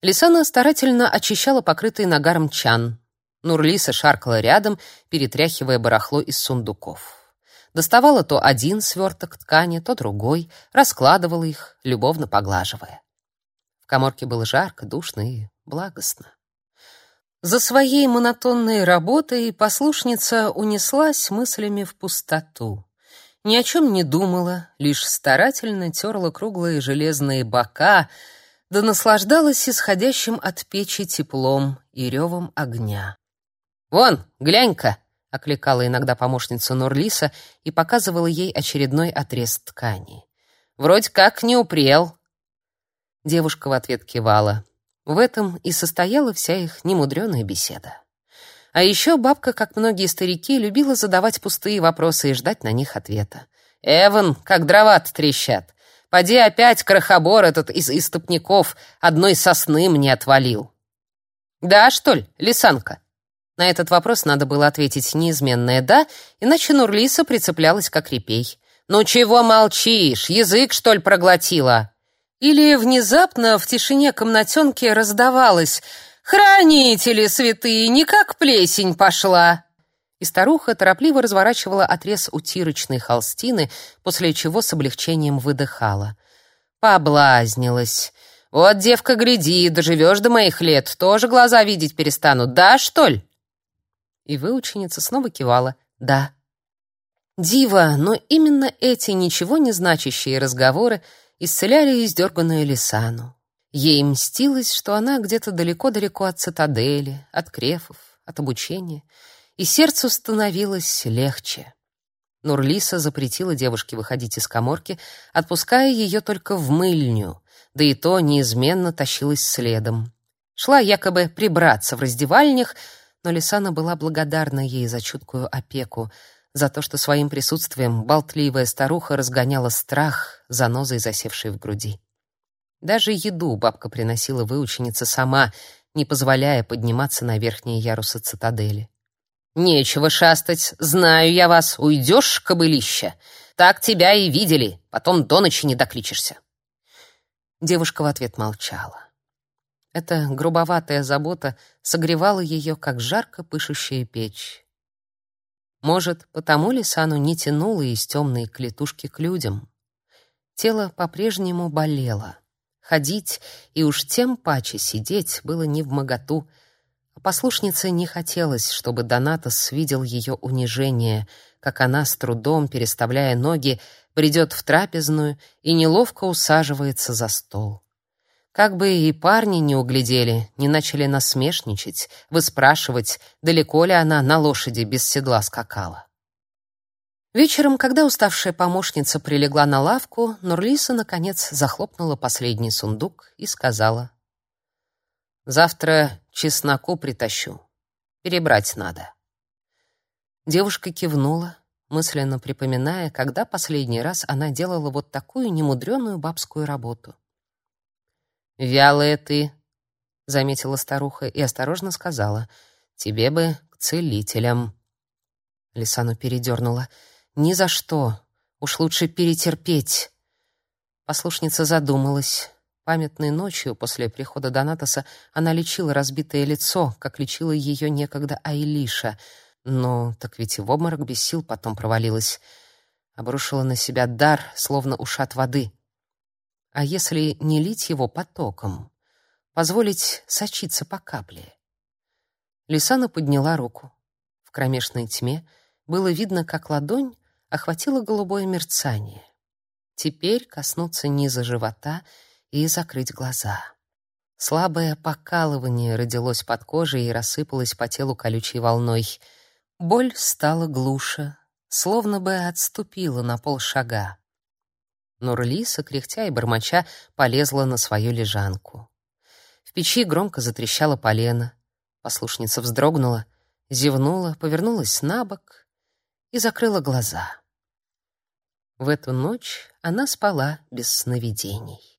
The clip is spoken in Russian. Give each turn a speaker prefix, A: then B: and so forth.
A: Лисана старательно очищала покрытый нагаром чан. Нурлиса шаркала рядом, перетряхивая барахло из сундуков. Доставала то один сверток ткани, то другой, раскладывала их, любовно поглаживая. В каморке было жарко, душно и благостно. За своей монотонной работой послушница унеслась мыслями в пустоту. Ни о чем не думала, лишь старательно терла круглые железные бока, да наслаждалась исходящим от печи теплом и ревом огня. «Вон, глянь-ка!» — окликала иногда помощница Нурлиса и показывала ей очередной отрез ткани. «Вроде как не упрел». Девушка в ответ кивала. В этом и состояла вся их немудреная беседа. А еще бабка, как многие старики, любила задавать пустые вопросы и ждать на них ответа. «Эван, как дрова трещат! Поди опять крохобор этот из истопников одной сосны мне отвалил!» «Да, что ли, лисанка?» На этот вопрос надо было ответить неизменное «да», иначе Нурлиса прицеплялась как репей. «Ну чего молчишь? Язык, что ли, проглотила?» Или внезапно в тишине комнатенки раздавалось «Хранители святые, никак плесень пошла!» И старуха торопливо разворачивала отрез утирочной холстины, после чего с облегчением выдыхала. «Поблазнилась!» Вот, девка, гляди, доживешь до моих лет, тоже глаза видеть перестанут, да, что ли? И выученица снова кивала «да». Дива, но именно эти ничего не значащие разговоры исцеляли издерганную Лисану. Ей мстилось, что она где-то далеко-далеко от цитадели, от крефов, от обучения, и сердцу становилось легче. Нурлиса запретила девушке выходить из каморки, отпуская ее только в мыльню, да и то неизменно тащилась следом. Шла якобы прибраться в раздевальнях, но Лисана была благодарна ей за чуткую опеку, за то, что своим присутствием болтливая старуха разгоняла страх, занозой засевшей в груди. Даже еду бабка приносила выученице сама, не позволяя подниматься на верхние ярусы цитадели. «Нечего шастать, знаю я вас, уйдешь, кобылища. Так тебя и видели, потом до ночи не докличешься». Девушка в ответ молчала. Эта грубоватая забота согревала ее, как жарко пышущая печь. Может, потому Лисану не тянуло из темной клетушки к людям. Тело по-прежнему болело. Ходить и уж тем паче сидеть было не в моготу. Послушнице не хотелось, чтобы Донатос видел ее унижение, как она с трудом, переставляя ноги, придет в трапезную и неловко усаживается за стол. Как бы и парни не углядели, не начали насмешничать, выспрашивать, далеко ли она на лошади без седла скакала. Вечером, когда уставшая помощница прилегла на лавку, Нурлиса, наконец, захлопнула последний сундук и сказала. «Завтра чесноку притащу. Перебрать надо». Девушка кивнула, мысленно припоминая, когда последний раз она делала вот такую немудреную бабскую работу. «Вялая ты», — заметила старуха и осторожно сказала, «тебе бы к целителям». Лисану передернула. «Ни за что. Уж лучше перетерпеть». Послушница задумалась. Памятной ночью после прихода Донатоса она лечила разбитое лицо, как лечила ее некогда Айлиша. Но так ведь и в обморок без сил потом провалилась. Обрушила на себя дар, словно ушат воды. А если не лить его потоком, позволить сочиться по капле? Лисана подняла руку. В кромешной тьме было видно, как ладонь охватила голубое мерцание. Теперь коснуться низа живота и закрыть глаза. Слабое покалывание родилось под кожей и рассыпалось по телу колючей волной. Боль стала глуше, словно бы отступила на полшага. Нурлиса, кряхтя и бормоча, полезла на свою лежанку. В печи громко затрещало полено. Послушница вздрогнула, зевнула, повернулась на бок и закрыла глаза. В эту ночь она спала без сновидений.